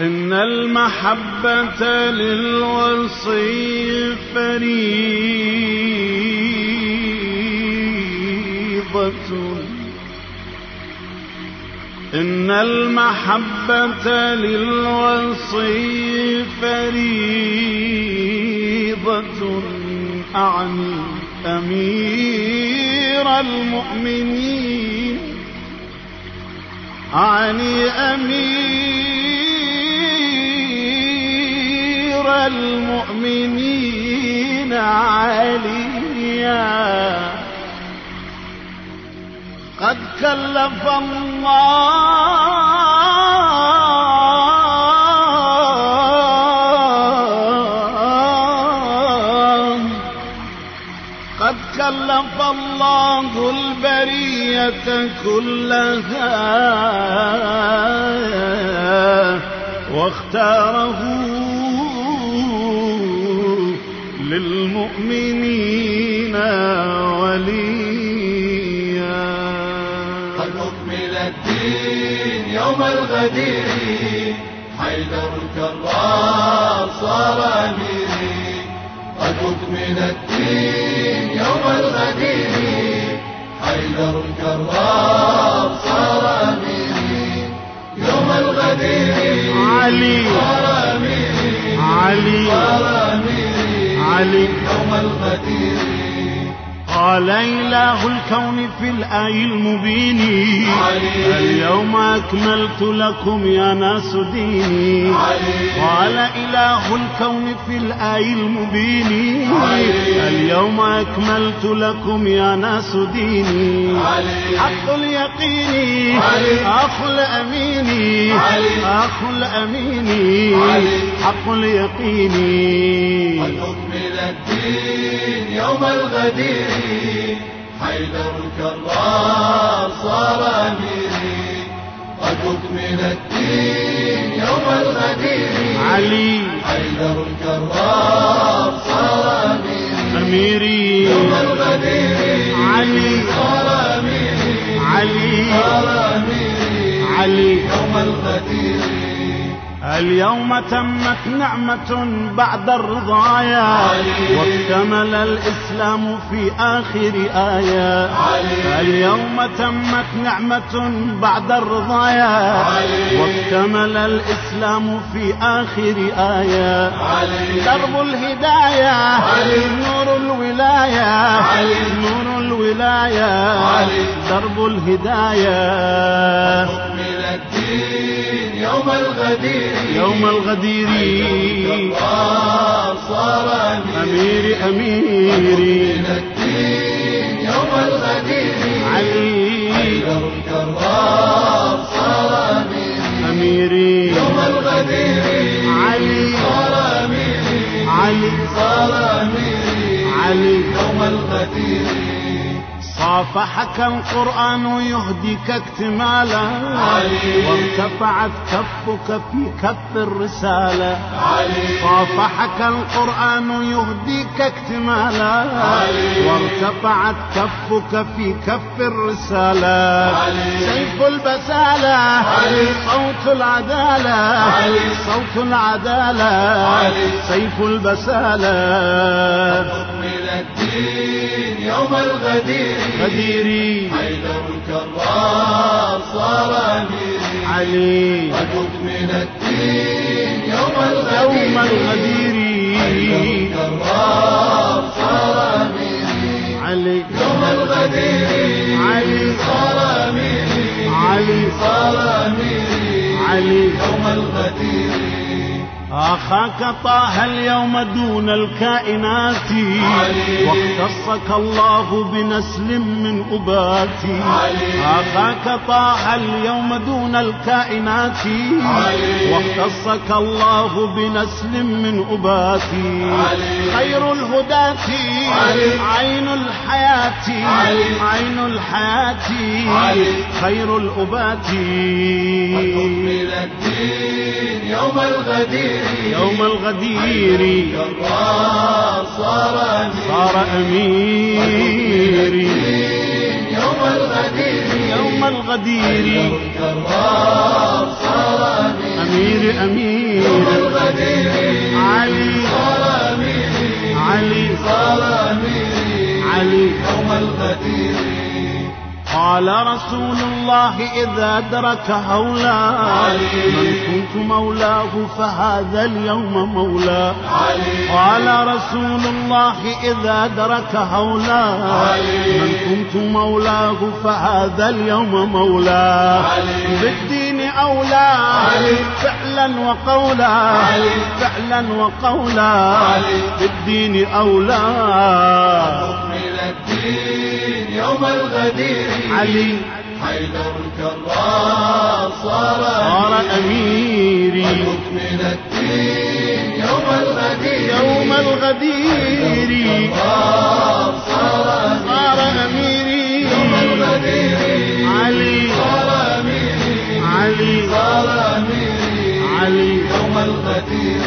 إن المحبة للوصي فريضة. إن المحبة للوصي فريضة. أعني أمير المؤمنين. أعني أمير المؤمنين عليا. قد كلف الله. قد كلف الله البرية كلها. واختاره للمؤمنين وليا. قد أكمل الدين يوم الغدير حيدر الكرار صار أميري قد أكمل الدين يوم الغدير حيدر الكرار صار أميري يوم الغدير علي. صار أميري علي. صار علي يوم الغدير قال إله الكون في الآي المبين. اليوم أكملت لكم يا ناس ديني. قال إله الكون في الآي المبين. اليوم أكملت لكم يا ناس ديني. حق اليقين. أخو الأمين. أخو الأمين. حق اليقين الدين يوم الغدير حيدر الكرار صار أميري قد أكمل الدين يوم الغدير علي. حيدر الكرار صار أميري أميري يوم الغدير علي. صار أميري علي. صار أميري علي. يوم الغدير. اليوم تمت نعمة بعد الرضايا. واكتمل الإسلام في آخر آية. اليوم تمت نعمة بعد الرضايا. واكتمل الإسلام في آخر آية درب الهداية. نور الولاية. نور الولاية. درب الهداية يوم الغدير. يوم الغدير. صار أميري أميري أميري من الدين يوم الغدير. علي. حيدر صار أميري أميري يوم الغدير. علي. صار أميري علي. صار أميري علي. يوم الغدير. صافحك القرآن يهديك اكتمالا. وارتفعت كفك في كف الرسالة صافحك القرآن يهديك اكتمالا. وارتفعت كفك في كف الرسالة. سيف البسالة. صوت العدالة. صوت العدالة. سيف البسالة أكمل الدين يوم الغدير. غديري حيدر الكرار صار أميري علي. قد أكمل الدين يوم يوم الغدير. الغدير. الكرار صار أميري علي. يوم الغدير. علي. صار أميري علي. صار أميري علي. يوم الغدير. أخاك طه اليوم دون الكائنات. واختصك الله بنسل من أباتي. أخاك طه اليوم دون الكائنات. واختصك الله بنسل من أباتي. خير الهداة. عين الحياة. عين الحياة. خير الأبات أكمل الدين يوم الغدير يوم الغدير صار أميري. يوم الغدير يوم الغدير صار أمير أمير. علي. علي. علي. يوم الغدير قال رسول الله إذا أدرك هولاه من كنت مولاه فهذا اليوم مولاه قال رسول الله إذا أدرك هولاه من كنت مولاه فهذا اليوم مولاه بالدين أولاه فعلا وقولا فعلا وقولا. بالدين أولاه علي. حيدر الكرار صار صار أميري. من الدين يوم الغدير. يوم الغدير. صار صار أميري. الغدير. علي. صار أميري. علي. صار أميري. علي. يوم الغدير.